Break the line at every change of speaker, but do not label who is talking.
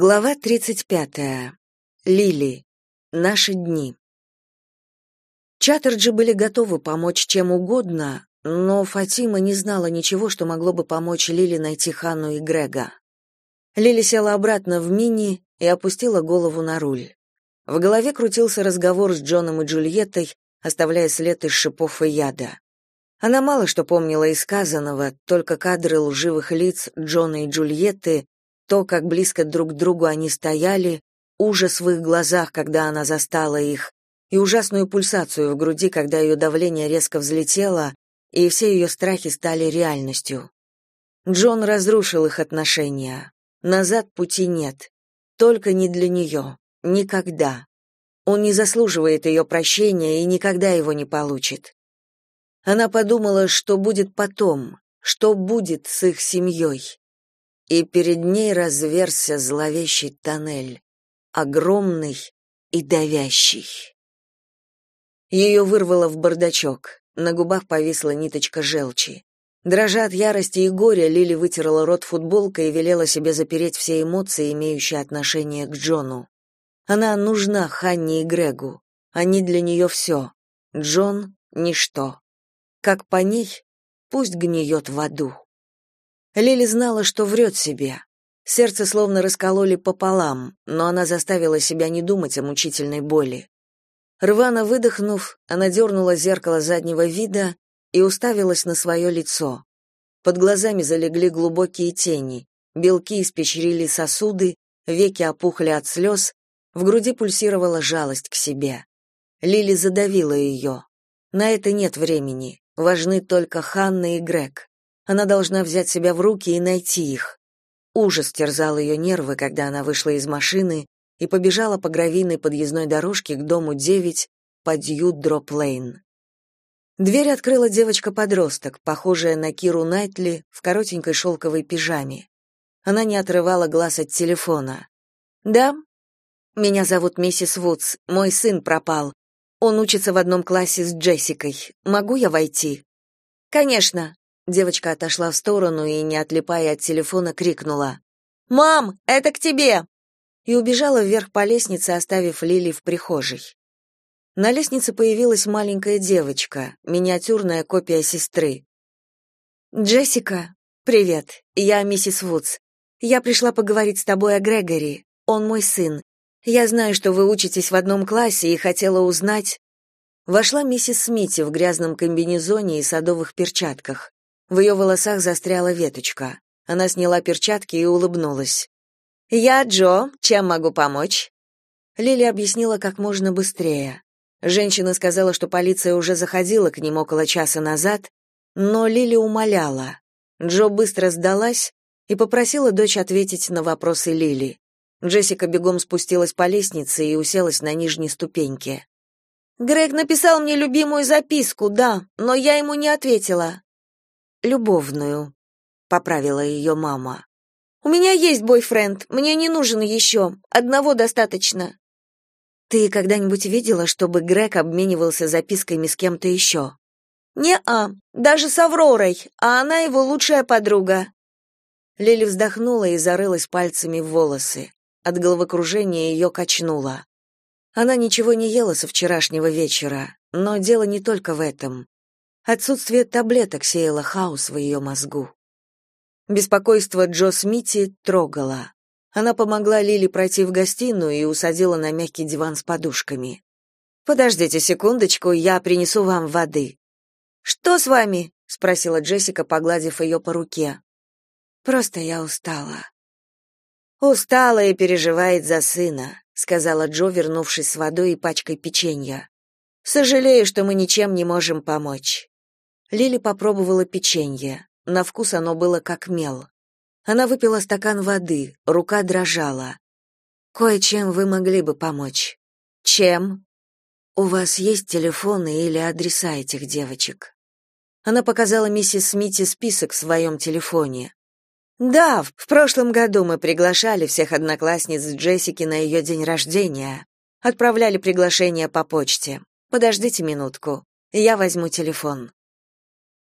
Глава 35. Лили. Наши дни. Чаттерджи были готовы помочь чем угодно, но Фатима не знала ничего, что могло бы помочь Лили найти Ханну и Грега. Лили села обратно в мини и опустила голову на руль. В голове крутился разговор с Джоном и Джульеттой, оставляя след из шипов и яда. Она мало что помнила из сказанного, только кадры лживых лиц Джона и Джульетты то, как близко друг к другу они стояли, ужас в их глазах, когда она застала их, и ужасную пульсацию в груди, когда ее давление резко взлетело, и все ее страхи стали реальностью. Джон разрушил их отношения. Назад пути нет. Только не для нее. Никогда. Он не заслуживает ее прощения и никогда его не получит. Она подумала, что будет потом, что будет с их семьей и перед ней разверзся зловещий тоннель, огромный и давящий. Ее вырвало в бардачок, на губах повисла ниточка желчи. Дрожа от ярости и горя, Лили вытерла рот футболкой и велела себе запереть все эмоции, имеющие отношение к Джону. Она нужна Ханне и Грегу. Они для нее все. Джон — ничто. Как по ней, пусть гниет в аду. Лили знала, что врет себе. Сердце словно раскололи пополам, но она заставила себя не думать о мучительной боли. Рвано выдохнув, она дернула зеркало заднего вида и уставилась на свое лицо. Под глазами залегли глубокие тени, белки испечрили сосуды, веки опухли от слез, в груди пульсировала жалость к себе. Лили задавила ее. На это нет времени, важны только Ханна и Грег. Она должна взять себя в руки и найти их. Ужас терзал ее нервы, когда она вышла из машины и побежала по гравийной подъездной дорожке к дому 9 по Дьюдроп-Лейн. Дверь открыла девочка-подросток, похожая на Киру Найтли в коротенькой шелковой пижаме. Она не отрывала глаз от телефона. «Да? Меня зовут миссис Вудс. Мой сын пропал. Он учится в одном классе с Джессикой. Могу я войти?» «Конечно», Девочка отошла в сторону и, не отлипая от телефона, крикнула: "Мам, это к тебе!" и убежала вверх по лестнице, оставив Лили в прихожей. На лестнице появилась маленькая девочка, миниатюрная копия сестры. Джессика, привет. Я миссис Вудс. Я пришла поговорить с тобой о Грегори. Он мой сын. Я знаю, что вы учитесь в одном классе и хотела узнать. Вошла миссис Смити в грязном комбинезоне и садовых перчатках. В ее волосах застряла веточка. Она сняла перчатки и улыбнулась. «Я Джо. Чем могу помочь?» Лили объяснила как можно быстрее. Женщина сказала, что полиция уже заходила к ним около часа назад, но Лили умоляла. Джо быстро сдалась и попросила дочь ответить на вопросы Лили. Джессика бегом спустилась по лестнице и уселась на нижней ступеньке. «Грег написал мне любимую записку, да, но я ему не ответила любовную», — поправила ее мама. «У меня есть бойфренд, мне не нужен еще, одного достаточно». «Ты когда-нибудь видела, чтобы Грег обменивался записками с кем-то еще?» «Не-а, даже с Авророй, а она его лучшая подруга». Лили вздохнула и зарылась пальцами в волосы. От головокружения ее качнуло. Она ничего не ела со вчерашнего вечера, но дело не только в этом. Отсутствие таблеток сеяло хаос в ее мозгу. Беспокойство Джо Смити трогало. Она помогла Лили пройти в гостиную и усадила на мягкий диван с подушками. «Подождите секундочку, я принесу вам воды». «Что с вами?» — спросила Джессика, погладив ее по руке. «Просто я устала». «Устала и переживает за сына», — сказала Джо, вернувшись с водой и пачкой печенья. «Сожалею, что мы ничем не можем помочь». Лили попробовала печенье. На вкус оно было как мел. Она выпила стакан воды, рука дрожала. Кое-чем вы могли бы помочь. Чем? У вас есть телефоны или адреса этих девочек? Она показала миссис Смити список в своем телефоне. Да, в прошлом году мы приглашали всех одноклассниц Джессики на ее день рождения. Отправляли приглашение по почте. Подождите минутку. Я возьму телефон.